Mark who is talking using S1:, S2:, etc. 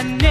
S1: and